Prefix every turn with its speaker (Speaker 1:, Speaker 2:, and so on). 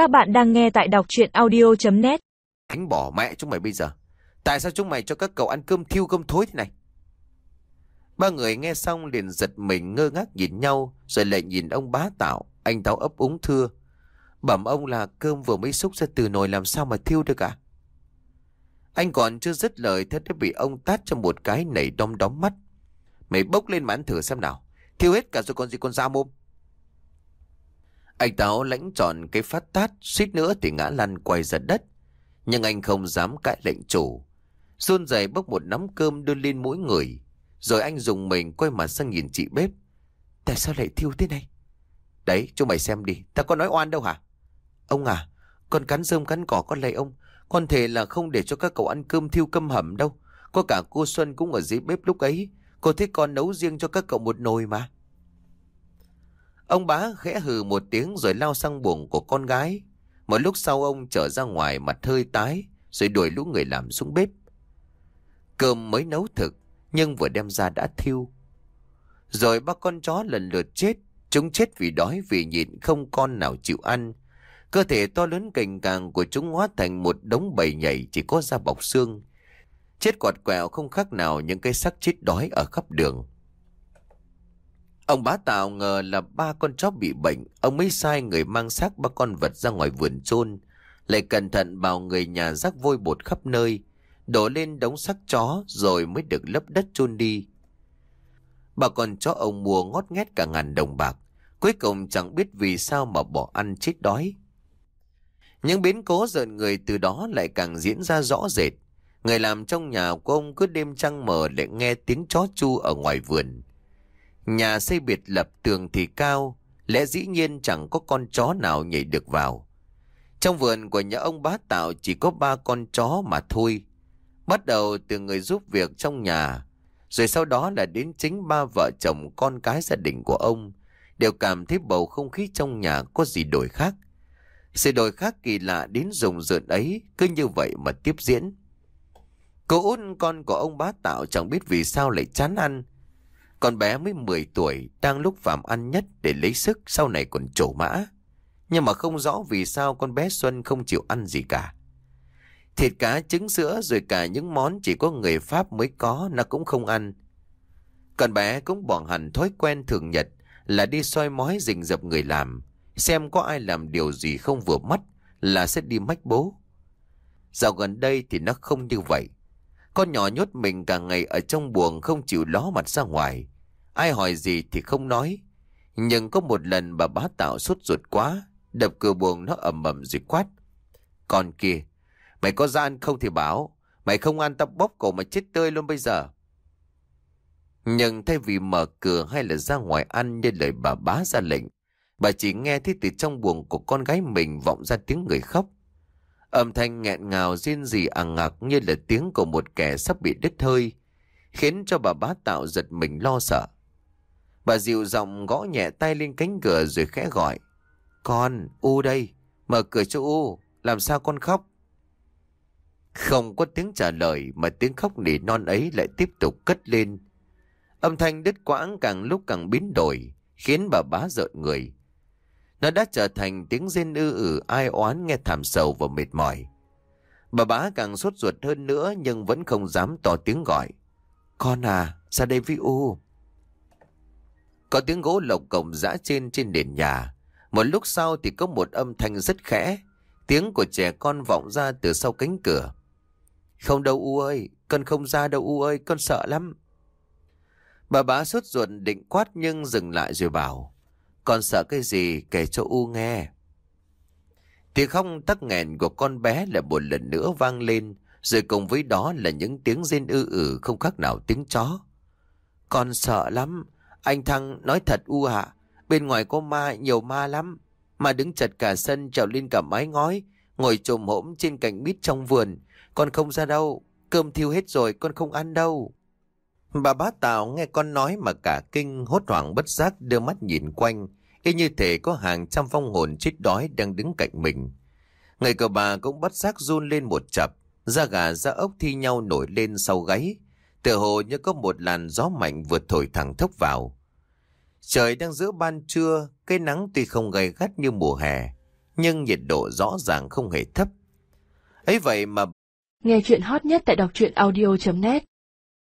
Speaker 1: Các bạn đang nghe tại đọc chuyện audio.net
Speaker 2: Đánh bỏ mẹ chúng mày bây giờ. Tại sao chúng mày cho các cậu ăn cơm thiêu cơm thối thế này? Ba người nghe xong liền giật mình ngơ ngác nhìn nhau, rồi lại nhìn ông bá tạo. Anh táo ấp úng thưa. Bẩm ông là cơm vừa mới xúc ra từ nồi làm sao mà thiêu được cả. Anh còn chưa dứt lời thế đã bị ông tát cho một cái nảy đom đóm mắt. Mày bốc lên mà ăn thử xem nào. Thiêu hết cả rồi còn gì con ra mồm. Anh Táo lãnh tròn cái phát tát, suýt nữa thì ngã lăn quay ra đất. Nhưng anh không dám cãi lệnh chủ. Xuân dày bốc một nắm cơm đưa lên mũi người. Rồi anh dùng mình quay mặt sang nhìn chị bếp. Tại sao lại thiêu thế này? Đấy, chúng mày xem đi, ta có nói oan đâu hả? Ông à, con cắn rơm cắn cỏ con lấy ông. Con thề là không để cho các cậu ăn cơm thiêu cơm hầm đâu. Có cả cô Xuân cũng ở dưới bếp lúc ấy. Cô thấy con nấu riêng cho các cậu một nồi mà. Ông bá khẽ hừ một tiếng rồi lao sang buồng của con gái. Một lúc sau ông trở ra ngoài mặt hơi tái, rồi đuổi lũ người làm xuống bếp. Cơm mới nấu thực, nhưng vừa đem ra đã thiêu. Rồi ba con chó lần lượt chết. Chúng chết vì đói, vì nhịn không con nào chịu ăn. Cơ thể to lớn cành càng của chúng hóa thành một đống bầy nhảy chỉ có da bọc xương. Chết quạt quẹo không khác nào những cái xác chết đói ở khắp đường. Ông bá tạo ngờ là ba con chó bị bệnh, ông mới sai người mang xác ba con vật ra ngoài vườn chôn lại cẩn thận bảo người nhà rắc vôi bột khắp nơi, đổ lên đống xác chó rồi mới được lấp đất chôn đi. Bà con chó ông mua ngót nghét cả ngàn đồng bạc, cuối cùng chẳng biết vì sao mà bỏ ăn chết đói. Những biến cố giận người từ đó lại càng diễn ra rõ rệt. Người làm trong nhà của ông cứ đêm trăng mờ để nghe tiếng chó chu ở ngoài vườn. Nhà xây biệt lập tường thì cao, lẽ dĩ nhiên chẳng có con chó nào nhảy được vào. Trong vườn của nhà ông bá tạo chỉ có ba con chó mà thôi. Bắt đầu từ người giúp việc trong nhà, rồi sau đó là đến chính ba vợ chồng con cái gia đình của ông, đều cảm thấy bầu không khí trong nhà có gì đổi khác. Sự đổi khác kỳ lạ đến rùng rợn ấy cứ như vậy mà tiếp diễn. Cô út con của ông bá tạo chẳng biết vì sao lại chán ăn, con bé mới 10 tuổi, đang lúc phạm ăn nhất để lấy sức sau này còn trổ mã. Nhưng mà không rõ vì sao con bé Xuân không chịu ăn gì cả. Thịt cá, trứng sữa rồi cả những món chỉ có người Pháp mới có nó cũng không ăn. Con bé cũng bỏ hẳn thói quen thường nhật là đi soi mói rình rập người làm. Xem có ai làm điều gì không vừa mắt là sẽ đi mách bố. Dạo gần đây thì nó không như vậy. Con nhỏ nhốt mình cả ngày ở trong buồng không chịu ló mặt ra ngoài. Ai hỏi gì thì không nói. Nhưng có một lần bà bá tạo sốt ruột quá, đập cửa buồng nó ầm ầm rồi quát. Con kia, mày có ra ăn không thì bảo, mày không ăn tao bóp cổ mà chết tươi luôn bây giờ. Nhưng thay vì mở cửa hay là ra ngoài ăn như lời bà bá ra lệnh, bà chỉ nghe thấy từ trong buồng của con gái mình vọng ra tiếng người khóc. Âm thanh nghẹn ngào riêng gì ằng ngạc như là tiếng của một kẻ sắp bị đứt hơi, khiến cho bà bá tạo giật mình lo sợ. Bà dịu giọng gõ nhẹ tay lên cánh cửa rồi khẽ gọi. Con, U đây, mở cửa cho U, làm sao con khóc? Không có tiếng trả lời mà tiếng khóc nỉ non ấy lại tiếp tục cất lên. Âm thanh đứt quãng càng lúc càng biến đổi, khiến bà bá rợn người. Nó đã trở thành tiếng rên ư ử ai oán nghe thảm sầu và mệt mỏi. Bà bá càng sốt ruột hơn nữa nhưng vẫn không dám to tiếng gọi. Con à, ra đây với U. Có tiếng gỗ lộc cổng giã trên trên nền nhà. Một lúc sau thì có một âm thanh rất khẽ. Tiếng của trẻ con vọng ra từ sau cánh cửa. Không đâu U ơi, con không ra đâu U ơi, con sợ lắm. Bà bá sốt ruột định quát nhưng dừng lại rồi bảo. Con sợ cái gì kể cho U nghe. Tiếng khóc tắc nghẹn của con bé lại một lần nữa vang lên, rồi cùng với đó là những tiếng rên ư ử không khác nào tiếng chó. Con sợ lắm, anh Thăng nói thật U ạ, bên ngoài có ma, nhiều ma lắm. Mà đứng chật cả sân trèo lên cả mái ngói, ngồi trồm hổm trên cành mít trong vườn. Con không ra đâu, cơm thiêu hết rồi, con không ăn đâu. Bà bá Tào nghe con nói mà cả kinh hốt hoảng bất giác đưa mắt nhìn quanh, y như thể có hàng trăm phong hồn chết đói đang đứng cạnh mình. Người cờ bà cũng bắt giác run lên một chập, da gà da ốc thi nhau nổi lên sau gáy, tựa hồ như có một làn gió mạnh vượt thổi thẳng thốc vào. Trời đang giữa ban trưa, cây nắng tuy không gay gắt như mùa hè, nhưng nhiệt độ rõ ràng không hề thấp. ấy vậy mà
Speaker 3: Nghe chuyện hot nhất tại đọc truyện audio.net